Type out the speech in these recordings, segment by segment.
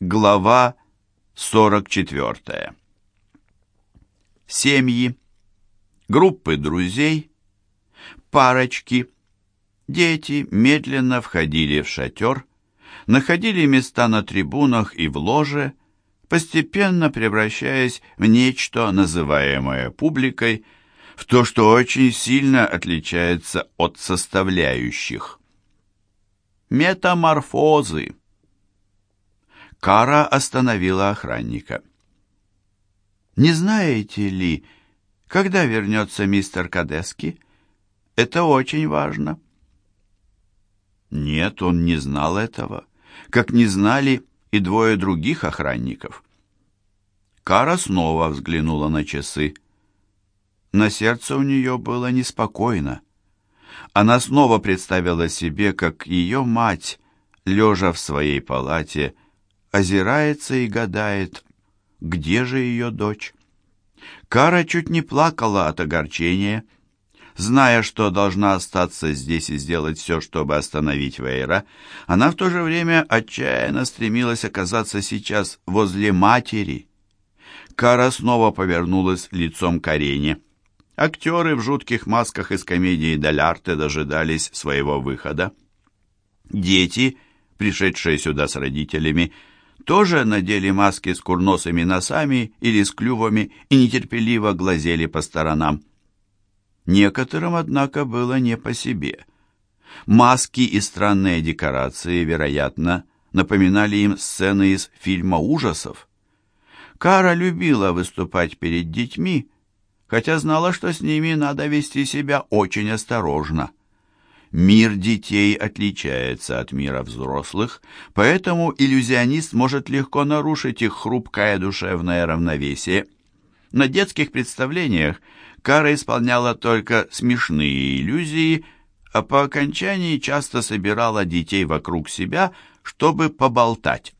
Глава 44. Семьи, группы друзей, парочки, дети медленно входили в шатер, находили места на трибунах и в ложе, постепенно превращаясь в нечто, называемое публикой, в то, что очень сильно отличается от составляющих. Метаморфозы. Кара остановила охранника. «Не знаете ли, когда вернется мистер Кадески? Это очень важно». Нет, он не знал этого, как не знали и двое других охранников. Кара снова взглянула на часы. На сердце у нее было неспокойно. Она снова представила себе, как ее мать, лежа в своей палате, озирается и гадает, где же ее дочь. Кара чуть не плакала от огорчения, зная, что должна остаться здесь и сделать все, чтобы остановить Вейра, она в то же время отчаянно стремилась оказаться сейчас возле матери. Кара снова повернулась лицом к арене. Актеры в жутких масках из комедии «Далярте» дожидались своего выхода. Дети, пришедшие сюда с родителями, тоже надели маски с курносыми носами или с клювами и нетерпеливо глазели по сторонам. Некоторым, однако, было не по себе. Маски и странные декорации, вероятно, напоминали им сцены из фильма ужасов. Кара любила выступать перед детьми, хотя знала, что с ними надо вести себя очень осторожно. Мир детей отличается от мира взрослых, поэтому иллюзионист может легко нарушить их хрупкое душевное равновесие. На детских представлениях Кара исполняла только смешные иллюзии, а по окончании часто собирала детей вокруг себя, чтобы поболтать.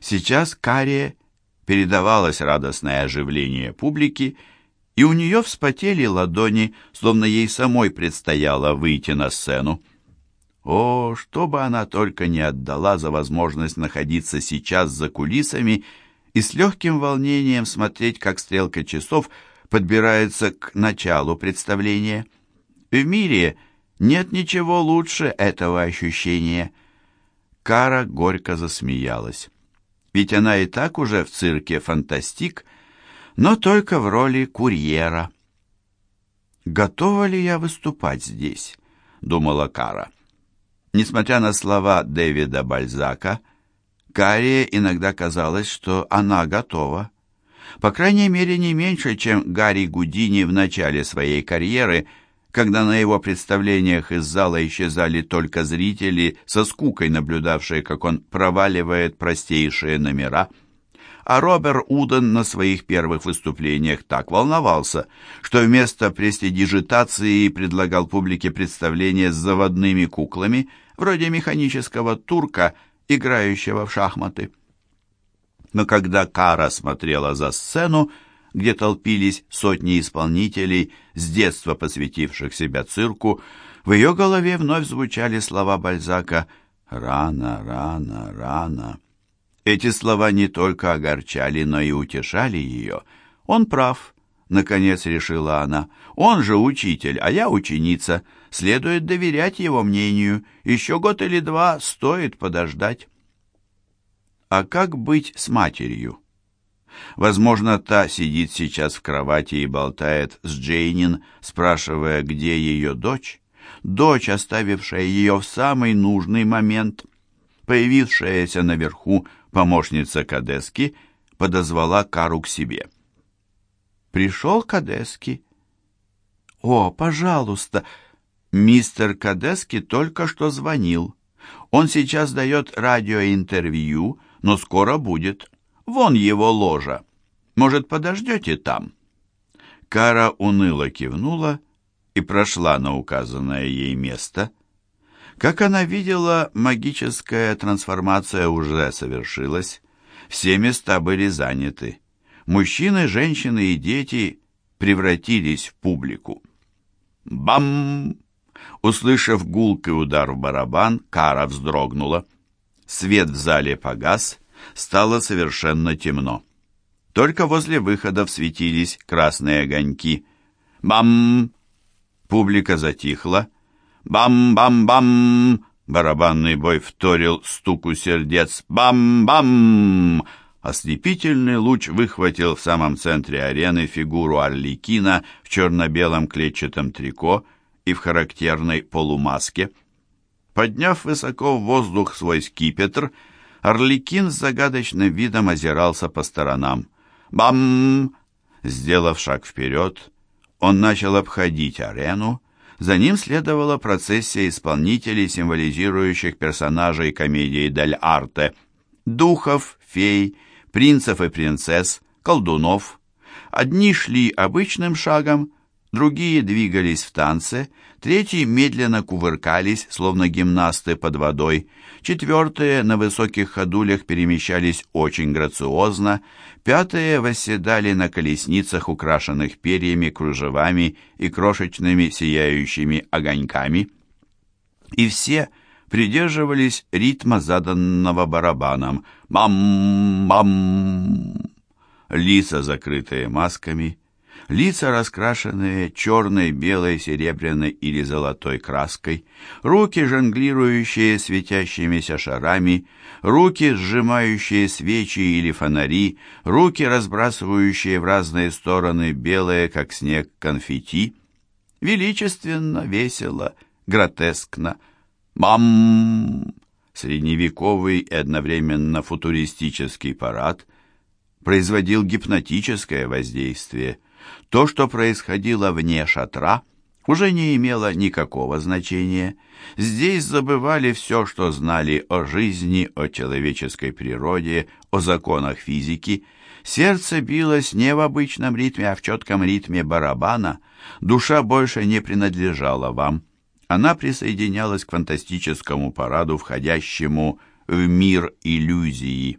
Сейчас Каре передавалось радостное оживление публики, и у нее вспотели ладони, словно ей самой предстояло выйти на сцену. О, что бы она только не отдала за возможность находиться сейчас за кулисами и с легким волнением смотреть, как стрелка часов подбирается к началу представления. В мире нет ничего лучше этого ощущения. Кара горько засмеялась. Ведь она и так уже в цирке «Фантастик», но только в роли курьера. «Готова ли я выступать здесь?» — думала Кара. Несмотря на слова Дэвида Бальзака, Каре иногда казалось, что она готова. По крайней мере, не меньше, чем Гарри Гудини в начале своей карьеры, когда на его представлениях из зала исчезали только зрители, со скукой наблюдавшие, как он проваливает простейшие номера — а Робер Уден на своих первых выступлениях так волновался, что вместо престидижитации предлагал публике представления с заводными куклами, вроде механического турка, играющего в шахматы. Но когда Кара смотрела за сцену, где толпились сотни исполнителей, с детства посвятивших себя цирку, в ее голове вновь звучали слова Бальзака «Рано, рано, рано». Эти слова не только огорчали, но и утешали ее. «Он прав», — наконец решила она. «Он же учитель, а я ученица. Следует доверять его мнению. Еще год или два стоит подождать». А как быть с матерью? Возможно, та сидит сейчас в кровати и болтает с Джейнин, спрашивая, где ее дочь. Дочь, оставившая ее в самый нужный момент, появившаяся наверху Помощница Кадески подозвала Кару к себе. «Пришел Кадески?» «О, пожалуйста!» «Мистер Кадески только что звонил. Он сейчас дает радиоинтервью, но скоро будет. Вон его ложа. Может, подождете там?» Кара уныло кивнула и прошла на указанное ей место – как она видела, магическая трансформация уже совершилась. Все места были заняты. Мужчины, женщины и дети превратились в публику. Бам! Услышав гулкий удар в барабан, Кара вздрогнула. Свет в зале погас, стало совершенно темно. Только возле выходов светились красные огоньки. «Бам!» Публика затихла. «Бам-бам-бам!» Барабанный бой вторил стуку сердец. «Бам-бам!» Ослепительный луч выхватил в самом центре арены фигуру Орликина в черно-белом клетчатом трико и в характерной полумаске. Подняв высоко в воздух свой скипетр, Орликин с загадочным видом озирался по сторонам. «Бам!» Сделав шаг вперед, он начал обходить арену, за ним следовала процессия исполнителей, символизирующих персонажей комедии «Дель Арте» — духов, фей, принцев и принцесс, колдунов. Одни шли обычным шагом, другие двигались в танце, третьи медленно кувыркались, словно гимнасты под водой, четвертые на высоких ходулях перемещались очень грациозно, пятые восседали на колесницах, украшенных перьями, кружевами и крошечными сияющими огоньками. И все придерживались ритма, заданного барабаном. Бам-бам! Лица, закрытые масками, лица, раскрашенные черной, белой, серебряной или золотой краской, руки, жонглирующие светящимися шарами, руки, сжимающие свечи или фонари, руки, разбрасывающие в разные стороны белые, как снег, конфетти. Величественно, весело, гротескно. Мам! Средневековый и одновременно футуристический парад производил гипнотическое воздействие – то, что происходило вне шатра, уже не имело никакого значения. Здесь забывали все, что знали о жизни, о человеческой природе, о законах физики. Сердце билось не в обычном ритме, а в четком ритме барабана. Душа больше не принадлежала вам. Она присоединялась к фантастическому параду, входящему в мир иллюзии.